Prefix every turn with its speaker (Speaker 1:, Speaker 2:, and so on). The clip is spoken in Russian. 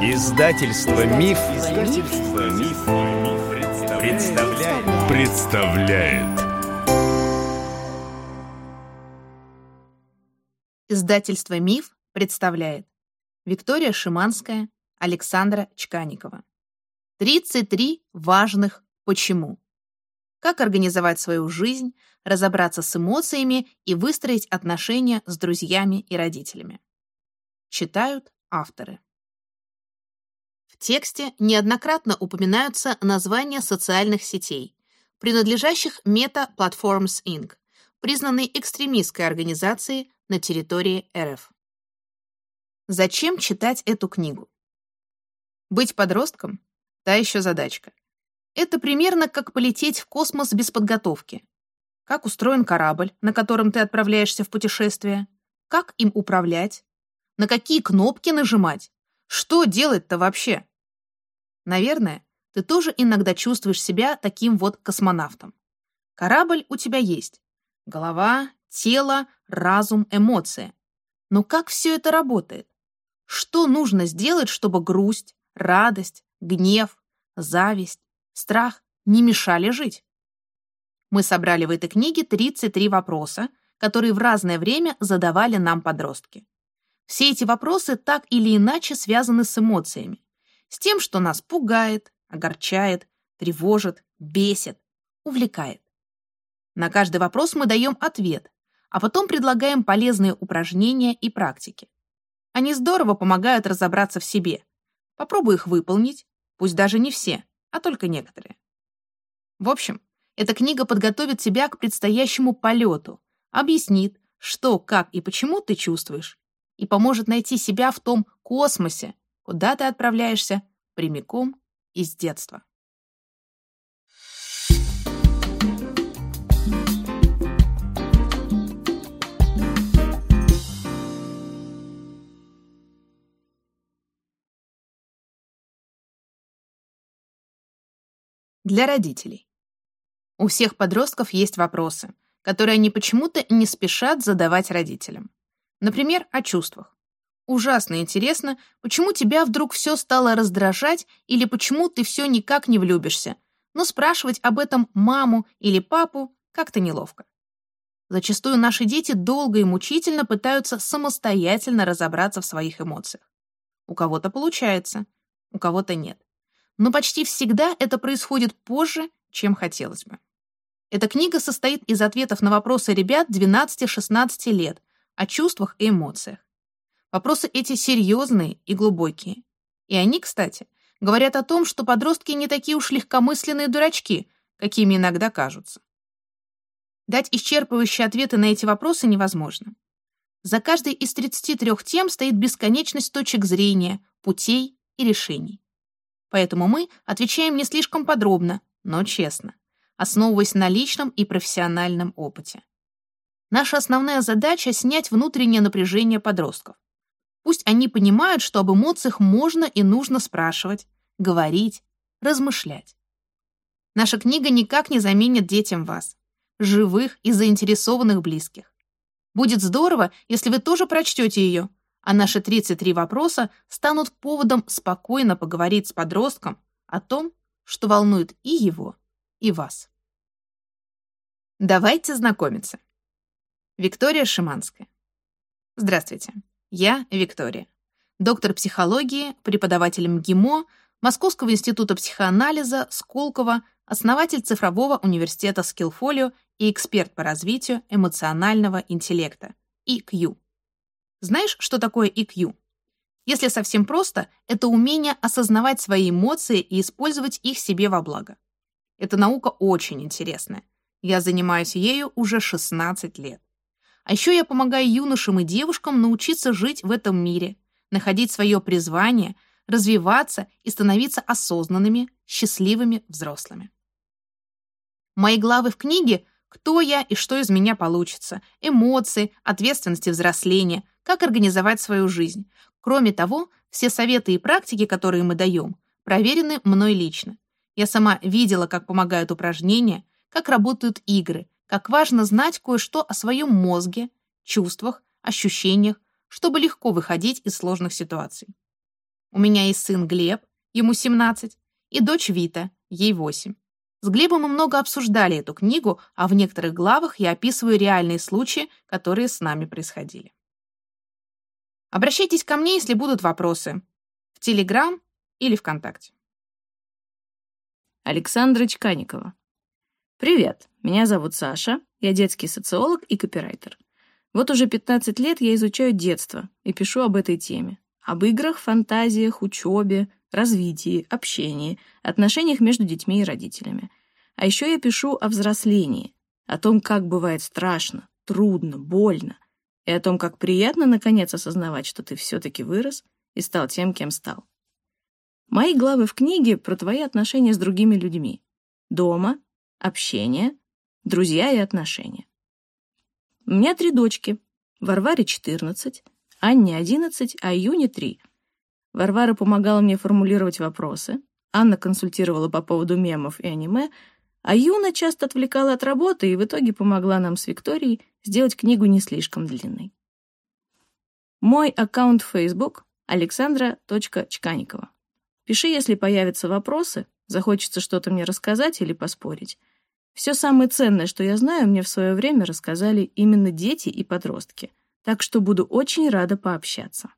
Speaker 1: Издательство Миф, Издательство Миф, представляет. представляет.
Speaker 2: Издательство Миф представляет. Виктория Шиманская, Александра Чканикова. 33 важных «почему». Как организовать свою жизнь, разобраться с эмоциями и выстроить отношения с друзьями и родителями. Читают авторы. В тексте неоднократно упоминаются названия социальных сетей, принадлежащих Meta Platforms Inc., признанной экстремистской организацией на территории РФ. Зачем читать эту книгу? Быть подростком — та еще задачка. Это примерно как полететь в космос без подготовки. Как устроен корабль, на котором ты отправляешься в путешествие? Как им управлять? На какие кнопки нажимать? Что делать-то вообще? Наверное, ты тоже иногда чувствуешь себя таким вот космонавтом. Корабль у тебя есть. Голова, тело, разум, эмоции. Но как все это работает? Что нужно сделать, чтобы грусть, радость, гнев, зависть, страх не мешали жить? Мы собрали в этой книге 33 вопроса, которые в разное время задавали нам подростки. Все эти вопросы так или иначе связаны с эмоциями, с тем, что нас пугает, огорчает, тревожит, бесит, увлекает. На каждый вопрос мы даем ответ, а потом предлагаем полезные упражнения и практики. Они здорово помогают разобраться в себе. Попробуй их выполнить, пусть даже не все, а только некоторые. В общем, эта книга подготовит тебя к предстоящему полету, объяснит, что, как и почему ты чувствуешь, и поможет найти себя в том космосе, куда ты отправляешься прямиком из детства. Для родителей. У всех подростков есть вопросы, которые они почему-то не спешат задавать родителям. Например, о чувствах. Ужасно интересно, почему тебя вдруг все стало раздражать или почему ты все никак не влюбишься, но спрашивать об этом маму или папу как-то неловко. Зачастую наши дети долго и мучительно пытаются самостоятельно разобраться в своих эмоциях. У кого-то получается, у кого-то нет. Но почти всегда это происходит позже, чем хотелось бы. Эта книга состоит из ответов на вопросы ребят 12-16 лет, о чувствах и эмоциях. Вопросы эти серьезные и глубокие. И они, кстати, говорят о том, что подростки не такие уж легкомысленные дурачки, какими иногда кажутся. Дать исчерпывающие ответы на эти вопросы невозможно. За каждой из 33 тем стоит бесконечность точек зрения, путей и решений. Поэтому мы отвечаем не слишком подробно, но честно, основываясь на личном и профессиональном опыте. Наша основная задача — снять внутреннее напряжение подростков. Пусть они понимают, что об эмоциях можно и нужно спрашивать, говорить, размышлять. Наша книга никак не заменит детям вас, живых и заинтересованных близких. Будет здорово, если вы тоже прочтете ее, а наши 33 вопроса станут поводом спокойно поговорить с подростком о том, что волнует и его, и вас. Давайте знакомиться. Виктория Шиманская. Здравствуйте, я Виктория. Доктор психологии, преподаватель МГИМО, Московского института психоанализа, Сколково, основатель цифрового университета Skillfolio и эксперт по развитию эмоционального интеллекта, EQ. Знаешь, что такое EQ? Если совсем просто, это умение осознавать свои эмоции и использовать их себе во благо. Эта наука очень интересная. Я занимаюсь ею уже 16 лет. А еще я помогаю юношам и девушкам научиться жить в этом мире, находить свое призвание, развиваться и становиться осознанными, счастливыми взрослыми. Мои главы в книге «Кто я и что из меня получится», эмоции, ответственности взросления, как организовать свою жизнь. Кроме того, все советы и практики, которые мы даем, проверены мной лично. Я сама видела, как помогают упражнения, как работают игры, как важно знать кое-что о своем мозге, чувствах, ощущениях, чтобы легко выходить из сложных ситуаций. У меня есть сын Глеб, ему 17, и дочь Вита, ей 8. С Глебом мы много обсуждали эту книгу, а в некоторых главах я описываю реальные случаи, которые с нами происходили. Обращайтесь ко мне, если будут вопросы. В Телеграм или ВКонтакте.
Speaker 3: Александра Чканикова. Привет, меня зовут Саша, я детский социолог и копирайтер. Вот уже 15 лет я изучаю детство и пишу об этой теме. Об играх, фантазиях, учебе, развитии, общении, отношениях между детьми и родителями. А еще я пишу о взрослении, о том, как бывает страшно, трудно, больно, и о том, как приятно наконец осознавать, что ты все-таки вырос и стал тем, кем стал. Мои главы в книге про твои отношения с другими людьми. Дома, общение, друзья и отношения. У меня три дочки. Варваре 14, Анне 11, а Юне 3. Варвара помогала мне формулировать вопросы, Анна консультировала по поводу мемов и аниме, а Юна часто отвлекала от работы и в итоге помогла нам с Викторией сделать книгу не слишком длинной. Мой аккаунт в Facebook — александра.чканикова. Пиши, если появятся вопросы, захочется что-то мне рассказать или поспорить. Все самое ценное, что я знаю, мне в свое время рассказали именно дети и подростки, так что буду очень рада пообщаться.